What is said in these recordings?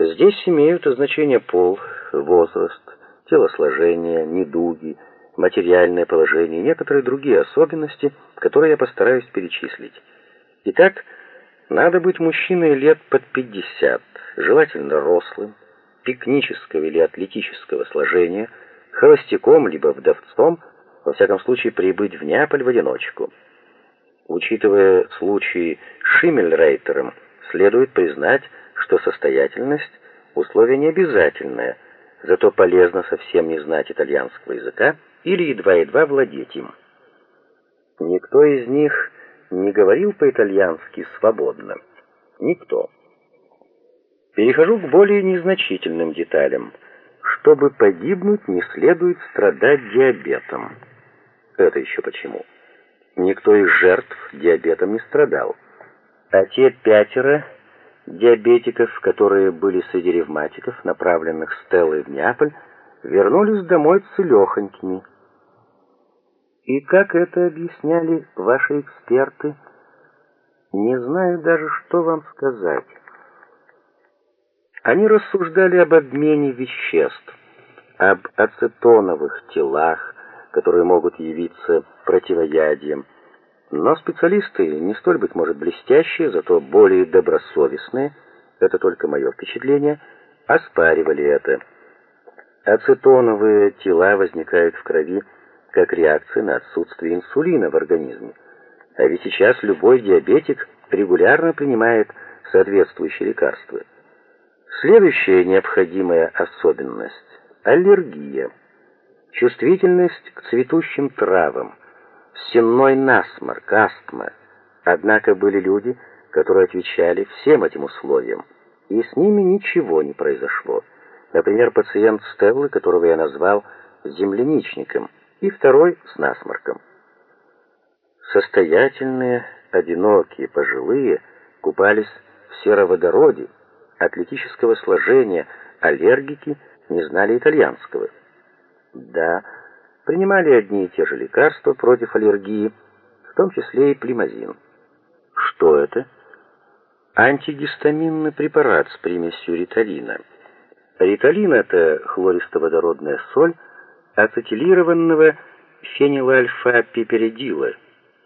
Здесь имеют значение пол, возраст, телосложение, недуги, материальное положение и некоторые другие особенности, которые я постараюсь перечислить. Итак, надо быть мужчиной лет под 50, желательно рослым, пикнического или атлетического сложения, холостяком либо вдовцом, во всяком случае прибыть в Неаполь в одиночку. Учитывая случай с Шиммельрейтером, следует признать, что состоятельность – условие необязательное, зато полезно совсем не знать итальянского языка или едва-едва владеть им. Никто из них не говорил по-итальянски свободно. Никто. Перехожу к более незначительным деталям. Чтобы погибнуть, не следует страдать диабетом. Это еще почему? Никто из жертв диабетом не страдал. А те пятеро диабетиков, которые были среди ревматиков, направленных Стеллой в Неаполь, вернулись домой целехонькими. И как это объясняли ваши эксперты, не знаю даже, что вам сказать. Они рассуждали об обмене веществ, об ацетоновых телах, которые могут явиться противоядием, но специалисты, не столь, быть может, блестящие, зато более добросовестные, это только мое впечатление, оспаривали это. Ацетоновые тела возникают в крови как реакция на отсутствие инсулина в организме. А ведь сейчас любой диабетик регулярно принимает соответствующие лекарства. Следующая необходимая особенность – аллергия. Чувствительность к цветущим травам, сенной насморк, астма. Однако были люди, которые отвечали всем этим условиям, и с ними ничего не произошло. Например, пациент Стеллы, которого я назвал земляничником, и второй с насморком. Состоятельные, одинокие, пожилые купались в сероводороде, атлетического сложения, аллергики не знали итальянского. Да, принимали одни и те же лекарства против аллергии, в том числе и плимазин. Что это? Антигистаминный препарат с примесью риталина. Риталин это хлористоводородная соль ацетилированного фенилальфа-пиперидила,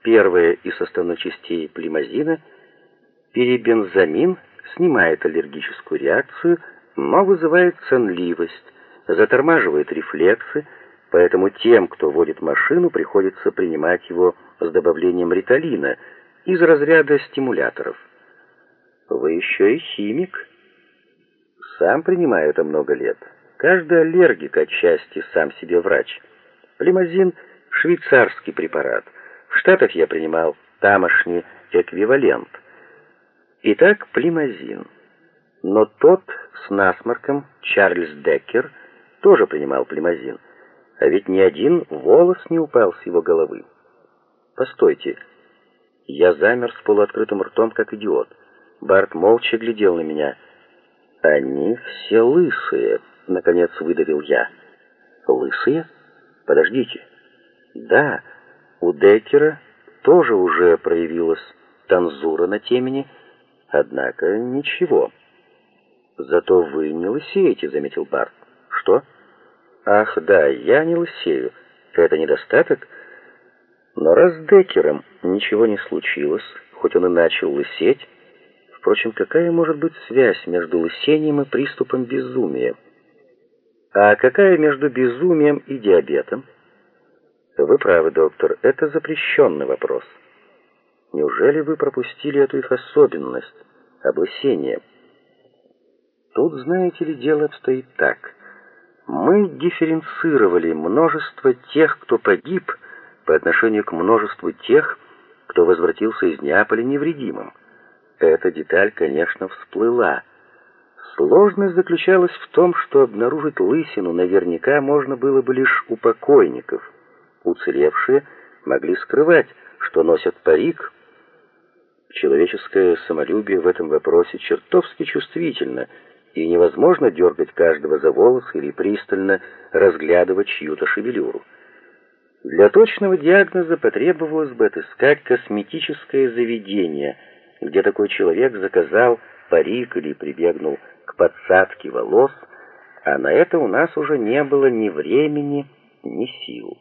первая из составных частей плимазина. Перебензамин снимает аллергическую реакцию, но вызывает сонливость, затормаживает рефлексы, Поэтому тем, кто водит машину, приходится принимать его с добавлением риталина из разряда стимуляторов. Вы еще и химик. Сам принимаю это много лет. Каждый аллергик отчасти сам себе врач. Плимазин — швейцарский препарат. В Штатах я принимал тамошний эквивалент. Итак, плимазин. Но тот с насморком, Чарльз Деккер, тоже принимал плимазин а ведь ни один волос не упал с его головы. Постойте. Я замер с полуоткрытым ртом, как идиот. Барт молча глядел на меня. Они все лысые, наконец выдавил я. Лысые? Подождите. Да, у Деккера тоже уже проявилась танзура на темени, однако ничего. Зато вы не лысеете, заметил Барт. Что? Ах, да, я не лысею. Это недостаток? Но раз с Деккером ничего не случилось, хоть он и начал лысеть, впрочем, какая может быть связь между лысением и приступом безумия? А какая между безумием и диабетом? Вы правы, доктор, это запрещенный вопрос. Неужели вы пропустили эту их особенность, облысение? Тут, знаете ли, дело обстоит так. Мы дифференцировали множество тех, кто погиб, по отношению к множеству тех, кто возвратился из Неаполя невредимым. Эта деталь, конечно, всплыла. Сложность заключалась в том, что обнаружить лысину наверняка можно было бы лишь у покойников. Уцелевшие могли скрывать, что носят парик. Человеческое самолюбие в этом вопросе чертовски чувствительно — и невозможно дергать каждого за волос или пристально разглядывать чью-то шевелюру. Для точного диагноза потребовалось бы отыскать косметическое заведение, где такой человек заказал парик или прибегнул к подсадке волос, а на это у нас уже не было ни времени, ни сил.